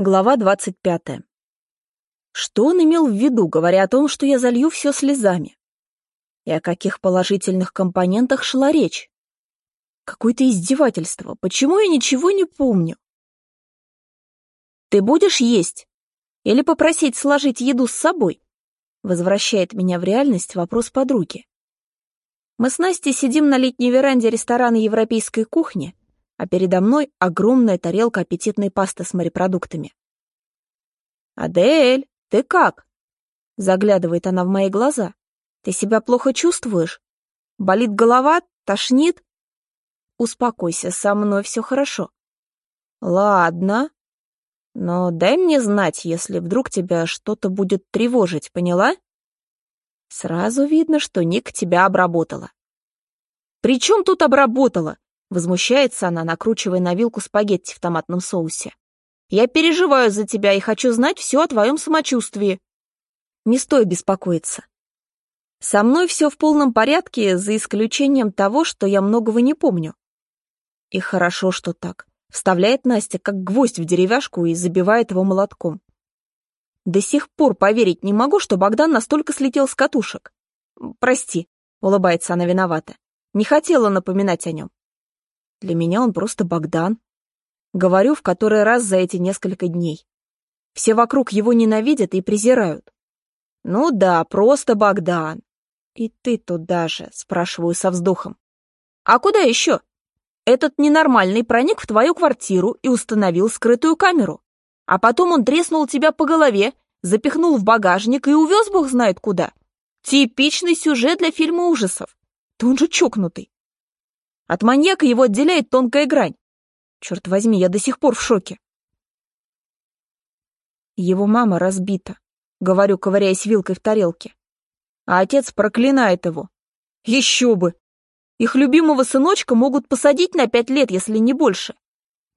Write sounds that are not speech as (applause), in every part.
Глава 25. Что он имел в виду, говоря о том, что я залью все слезами? И о каких положительных компонентах шла речь? Какое-то издевательство. Почему я ничего не помню? «Ты будешь есть? Или попросить сложить еду с собой?» Возвращает меня в реальность вопрос подруги. Мы с Настей сидим на летней веранде ресторана европейской кухни, а передо мной огромная тарелка аппетитной пасты с морепродуктами. «Адель, ты как?» Заглядывает она в мои глаза. «Ты себя плохо чувствуешь? Болит голова? Тошнит?» «Успокойся, со мной все хорошо». «Ладно. Но дай мне знать, если вдруг тебя что-то будет тревожить, поняла?» Сразу видно, что Ник тебя обработала. «При чем тут обработала?» Возмущается она, накручивая на вилку спагетти в томатном соусе. «Я переживаю за тебя и хочу знать все о твоем самочувствии». Не стоит беспокоиться. Со мной все в полном порядке, за исключением того, что я многого не помню. И хорошо, что так. Вставляет Настя, как гвоздь в деревяшку, и забивает его молотком. До сих пор поверить не могу, что Богдан настолько слетел с катушек. «Прости», — улыбается она виновата. «Не хотела напоминать о нем. Для меня он просто Богдан. Говорю в который раз за эти несколько дней. Все вокруг его ненавидят и презирают. Ну да, просто Богдан. И ты туда же, спрашиваю со вздохом. А куда еще? Этот ненормальный проник в твою квартиру и установил скрытую камеру. А потом он треснул тебя по голове, запихнул в багажник и увез бог знает куда. Типичный сюжет для фильма ужасов. Да он же чокнутый. От маньяка его отделяет тонкая грань. Черт возьми, я до сих пор в шоке. Его мама разбита, говорю, ковыряясь вилкой в тарелке. А отец проклинает его. Еще бы! Их любимого сыночка могут посадить на пять лет, если не больше.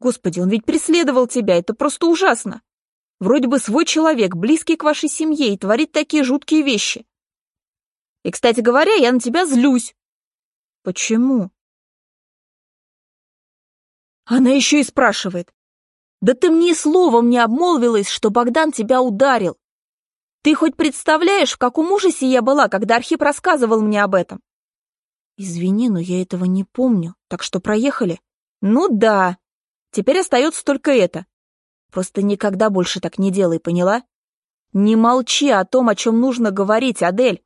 Господи, он ведь преследовал тебя, это просто ужасно. Вроде бы свой человек, близкий к вашей семье, и творит такие жуткие вещи. И, кстати говоря, я на тебя злюсь. Почему? Она еще и спрашивает. «Да ты мне словом не обмолвилась, что Богдан тебя ударил. Ты хоть представляешь, в каком ужасе я была, когда Архип рассказывал мне об этом?» «Извини, но я этого не помню, так что проехали?» «Ну да. Теперь остается только это. Просто никогда больше так не делай, поняла? Не молчи о том, о чем нужно говорить, Адель!»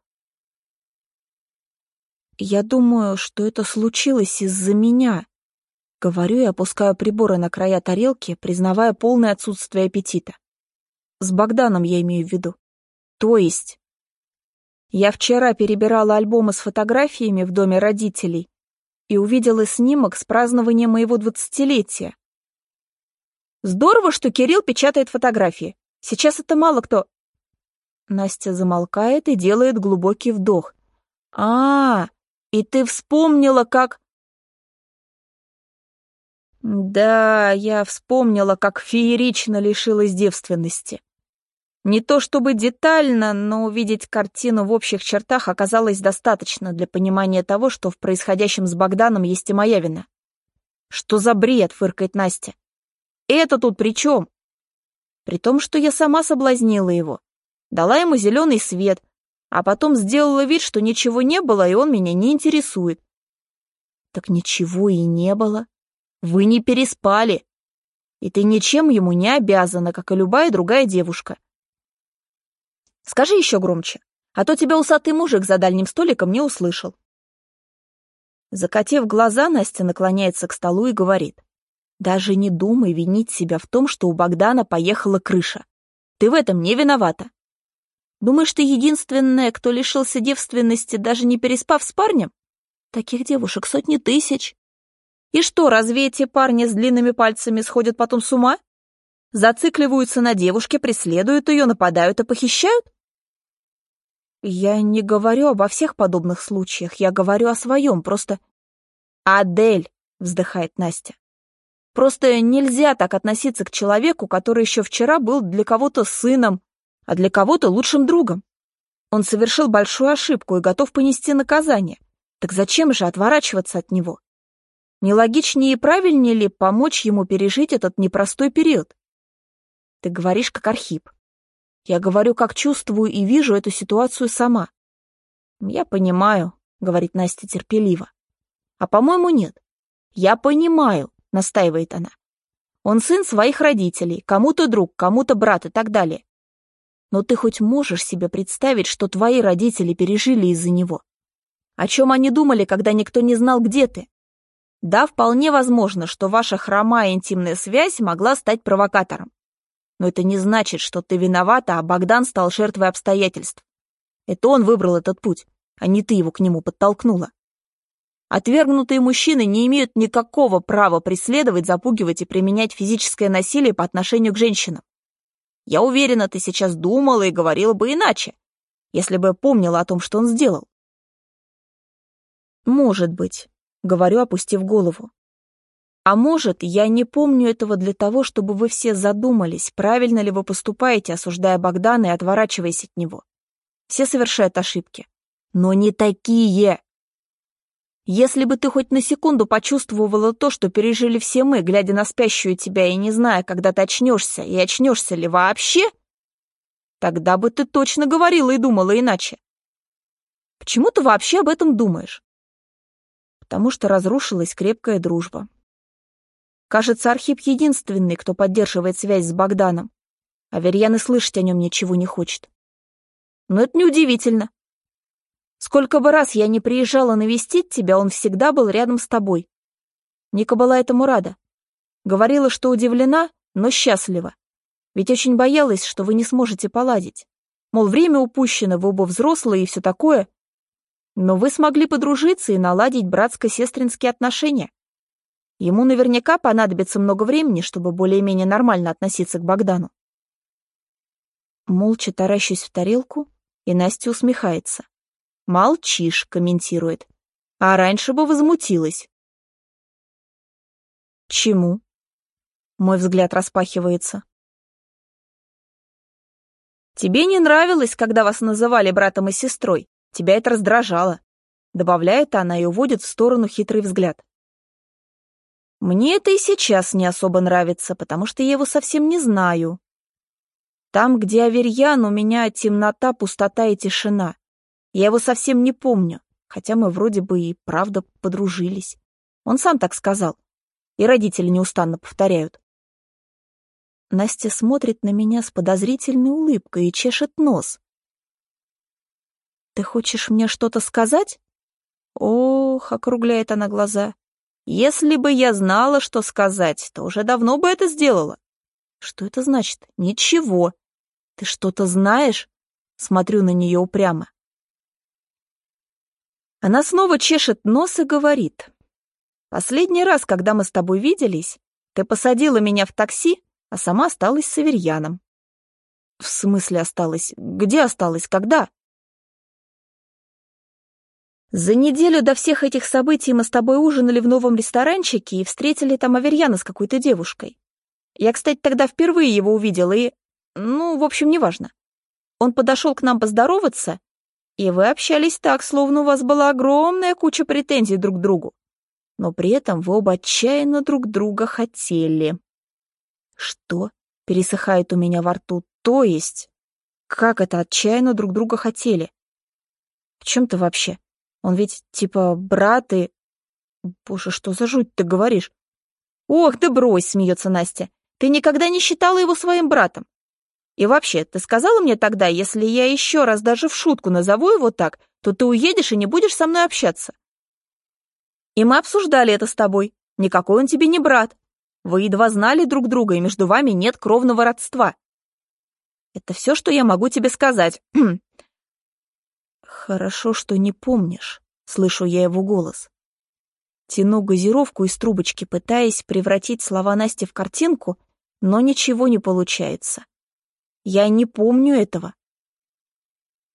«Я думаю, что это случилось из-за меня», Говорю и опускаю приборы на края тарелки, признавая полное отсутствие аппетита. С Богданом я имею в виду. То есть... Я вчера перебирала альбомы с фотографиями в доме родителей и увидела снимок с празднования моего двадцатилетия. Здорово, что Кирилл печатает фотографии. Сейчас это мало кто... Настя замолкает и делает глубокий вдох. «А, и ты вспомнила, как...» Да, я вспомнила, как феерично лишилась девственности. Не то чтобы детально, но увидеть картину в общих чертах оказалось достаточно для понимания того, что в происходящем с Богданом есть и моя вина. «Что за бред?» — фыркает Настя. «Это тут при чем?» При том, что я сама соблазнила его, дала ему зеленый свет, а потом сделала вид, что ничего не было, и он меня не интересует. Так ничего и не было. Вы не переспали. И ты ничем ему не обязана, как и любая другая девушка. Скажи еще громче, а то тебя усатый мужик за дальним столиком не услышал. Закатив глаза, Настя наклоняется к столу и говорит. Даже не думай винить себя в том, что у Богдана поехала крыша. Ты в этом не виновата. Думаешь, ты единственная, кто лишился девственности, даже не переспав с парнем? Таких девушек сотни тысяч. И что, разве эти парни с длинными пальцами сходят потом с ума? Зацикливаются на девушке, преследуют ее, нападают и похищают? Я не говорю обо всех подобных случаях, я говорю о своем, просто... Адель, вздыхает Настя. Просто нельзя так относиться к человеку, который еще вчера был для кого-то сыном, а для кого-то лучшим другом. Он совершил большую ошибку и готов понести наказание. Так зачем же отворачиваться от него? Не логичнее и правильнее ли помочь ему пережить этот непростой период? Ты говоришь как Архип. Я говорю, как чувствую и вижу эту ситуацию сама. Я понимаю, говорит Настя терпеливо. А по-моему, нет. Я понимаю, настаивает она. Он сын своих родителей, кому-то друг, кому-то брат и так далее. Но ты хоть можешь себе представить, что твои родители пережили из-за него? О чем они думали, когда никто не знал, где ты? Да, вполне возможно, что ваша хромая интимная связь могла стать провокатором. Но это не значит, что ты виновата, а Богдан стал жертвой обстоятельств. Это он выбрал этот путь, а не ты его к нему подтолкнула. Отвергнутые мужчины не имеют никакого права преследовать, запугивать и применять физическое насилие по отношению к женщинам. Я уверена, ты сейчас думала и говорила бы иначе, если бы помнила о том, что он сделал. Может быть, говорю, опустив голову. А может, я не помню этого для того, чтобы вы все задумались, правильно ли вы поступаете, осуждая Богдана и отворачиваясь от него. Все совершают ошибки. Но не такие. Если бы ты хоть на секунду почувствовала то, что пережили все мы, глядя на спящую тебя и не зная, когда ты очнешься, и очнешься ли вообще, тогда бы ты точно говорила и думала иначе. Почему ты вообще об этом думаешь? Потому что разрушилась крепкая дружба. Кажется, Архип единственный, кто поддерживает связь с Богданом, а Верьян и слышать о нем ничего не хочет. Но это неудивительно. Сколько бы раз я не приезжала навестить тебя, он всегда был рядом с тобой. Ника была этому рада. Говорила, что удивлена, но счастлива. Ведь очень боялась, что вы не сможете поладить. Мол, время упущено, вы оба взрослые и все такое. Но вы смогли подружиться и наладить братско-сестринские отношения. Ему наверняка понадобится много времени, чтобы более-менее нормально относиться к Богдану. Молча таращусь в тарелку, и Настя усмехается. «Молчишь», — комментирует. «А раньше бы возмутилась». «Чему?» Мой взгляд распахивается. «Тебе не нравилось, когда вас называли братом и сестрой. Тебя это раздражало», — добавляет она и уводит в сторону хитрый взгляд. «Мне это и сейчас не особо нравится, потому что я его совсем не знаю. Там, где Аверьян, у меня темнота, пустота и тишина. Я его совсем не помню, хотя мы вроде бы и правда подружились. Он сам так сказал. И родители неустанно повторяют. Настя смотрит на меня с подозрительной улыбкой и чешет нос. «Ты хочешь мне что-то сказать?» «Ох», — округляет она глаза. «Если бы я знала, что сказать, то уже давно бы это сделала». «Что это значит?» «Ничего». «Ты что-то знаешь?» Смотрю на нее упрямо. Она снова чешет нос и говорит. «Последний раз, когда мы с тобой виделись, ты посадила меня в такси, а сама осталась с Аверьяном». «В смысле осталась? Где осталась? Когда?» За неделю до всех этих событий мы с тобой ужинали в новом ресторанчике и встретили там Аверьяна с какой-то девушкой. Я, кстати, тогда впервые его увидела и... Ну, в общем, неважно. Он подошел к нам поздороваться, и вы общались так, словно у вас была огромная куча претензий друг к другу. Но при этом вы оба отчаянно друг друга хотели. Что? Пересыхает у меня во рту. То есть? Как это отчаянно друг друга хотели? В чем ты вообще? Он ведь типа брат и... Боже, что за жуть ты говоришь? Ох, да брось, смеется Настя. Ты никогда не считала его своим братом. И вообще, ты сказала мне тогда, если я еще раз даже в шутку назову его так, то ты уедешь и не будешь со мной общаться. И мы обсуждали это с тобой. Никакой он тебе не брат. Вы едва знали друг друга, и между вами нет кровного родства. Это все, что я могу тебе сказать. (clears throat) Хорошо, что не помнишь, слышу я его голос. Тяну газировку из трубочки, пытаясь превратить слова Насти в картинку, но ничего не получается. Я не помню этого.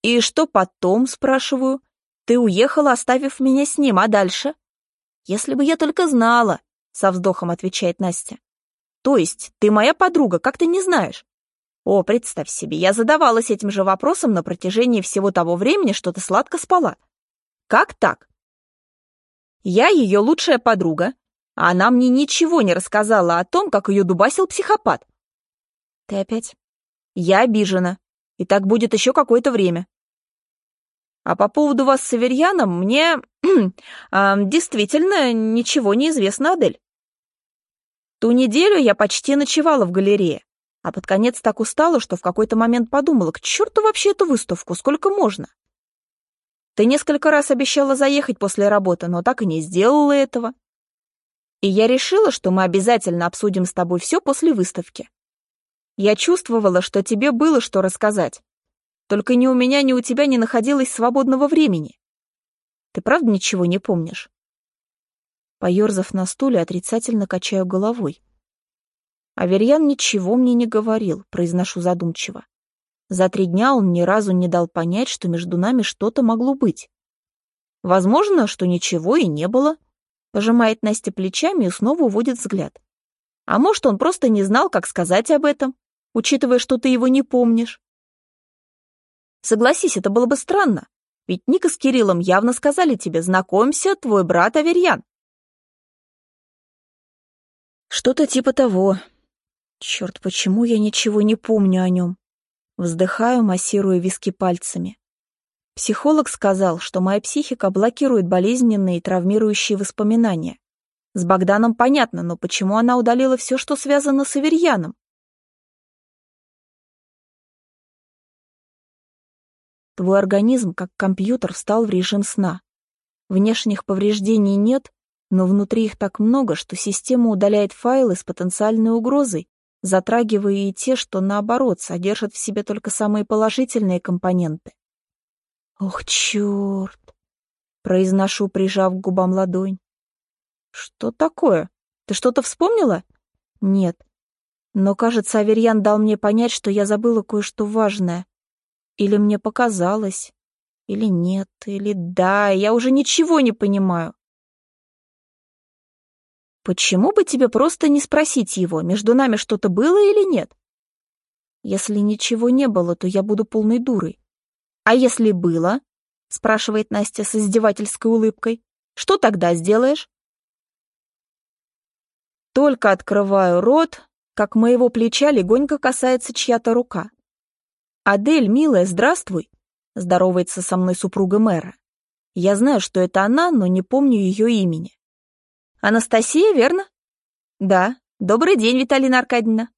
И что потом, спрашиваю? Ты уехала, оставив меня с ним, а дальше? Если бы я только знала, со вздохом отвечает Настя. То есть, ты моя подруга, как ты не знаешь? О, представь себе, я задавалась этим же вопросом на протяжении всего того времени, что ты сладко спала. Как так? Я ее лучшая подруга, а она мне ничего не рассказала о том, как ее дубасил психопат. Ты опять? Я обижена. И так будет еще какое-то время. А по поводу вас с Аверьяном мне э, (clears throat) действительно ничего не известно, Адель. Ту неделю я почти ночевала в галерее, а под конец так устала, что в какой-то момент подумала, к черту вообще эту выставку, сколько можно? Ты несколько раз обещала заехать после работы, но так и не сделала этого. И я решила, что мы обязательно обсудим с тобой все после выставки. Я чувствовала, что тебе было что рассказать. Только ни у меня, ни у тебя не находилось свободного времени. Ты правда ничего не помнишь? Поёрзав на стуле, отрицательно качаю головой. Аверьян ничего мне не говорил, произношу задумчиво. За три дня он ни разу не дал понять, что между нами что-то могло быть. Возможно, что ничего и не было. Пожимает Настя плечами и снова уводит взгляд. А может, он просто не знал, как сказать об этом, учитывая, что ты его не помнишь. Согласись, это было бы странно, ведь Ника с Кириллом явно сказали тебе «Знакомься, твой брат Аверьян». Что-то типа того. Черт, почему я ничего не помню о нем? Вздыхаю, массируя виски пальцами. Психолог сказал, что моя психика блокирует болезненные и травмирующие воспоминания. С Богданом понятно, но почему она удалила все, что связано с Аверьяном? Твой организм, как компьютер, встал в режим сна. Внешних повреждений нет, но внутри их так много, что система удаляет файлы с потенциальной угрозой, затрагивая и те, что, наоборот, содержат в себе только самые положительные компоненты. «Ох, черт!» — произношу, прижав к губам ладонь. «Что такое? Ты что-то вспомнила?» «Нет. Но, кажется, Аверьян дал мне понять, что я забыла кое-что важное. Или мне показалось, или нет, или да, я уже ничего не понимаю. Почему бы тебе просто не спросить его, между нами что-то было или нет? Если ничего не было, то я буду полной дурой. А если было? Спрашивает Настя с издевательской улыбкой. Что тогда сделаешь? Только открываю рот, как моего плеча легонько касается чья-то рука. «Адель, милая, здравствуй!» — здоровается со мной супруга мэра. Я знаю, что это она, но не помню ее имени. Анастасия, верно? Да. Добрый день, Виталина Аркадьевна.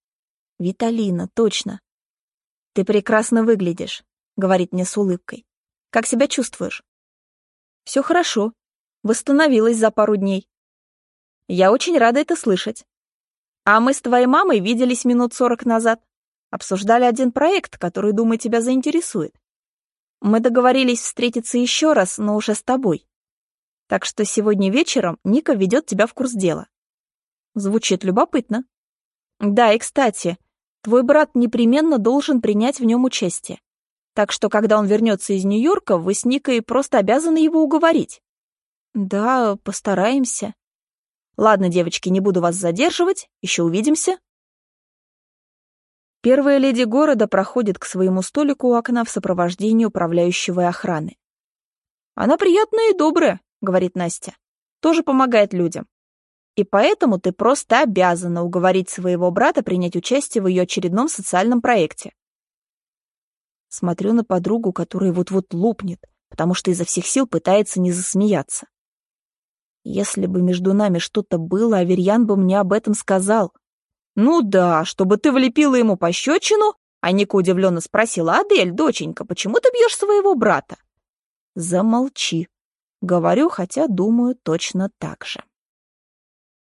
Виталина, точно. Ты прекрасно выглядишь, говорит мне с улыбкой. Как себя чувствуешь? Все хорошо. Восстановилась за пару дней. Я очень рада это слышать. А мы с твоей мамой виделись минут сорок назад. Обсуждали один проект, который, думаю, тебя заинтересует. Мы договорились встретиться еще раз, но уже с тобой. Так что сегодня вечером Ника ведет тебя в курс дела. Звучит любопытно. Да, и кстати, твой брат непременно должен принять в нем участие. Так что, когда он вернется из Нью-Йорка, вы с Никой просто обязаны его уговорить. Да, постараемся. Ладно, девочки, не буду вас задерживать, еще увидимся. Первая леди города проходит к своему столику у окна в сопровождении управляющего и охраны. Она приятная и добрая, — говорит Настя, — тоже помогает людям. И поэтому ты просто обязана уговорить своего брата принять участие в ее очередном социальном проекте. Смотрю на подругу, которая вот-вот лопнет, потому что изо всех сил пытается не засмеяться. Если бы между нами что-то было, Аверьян бы мне об этом сказал. Ну да, чтобы ты влепила ему пощечину, а Ника удивленно спросила, «Адель, доченька, почему ты бьешь своего брата?» Замолчи, Говорю, хотя думаю точно так же.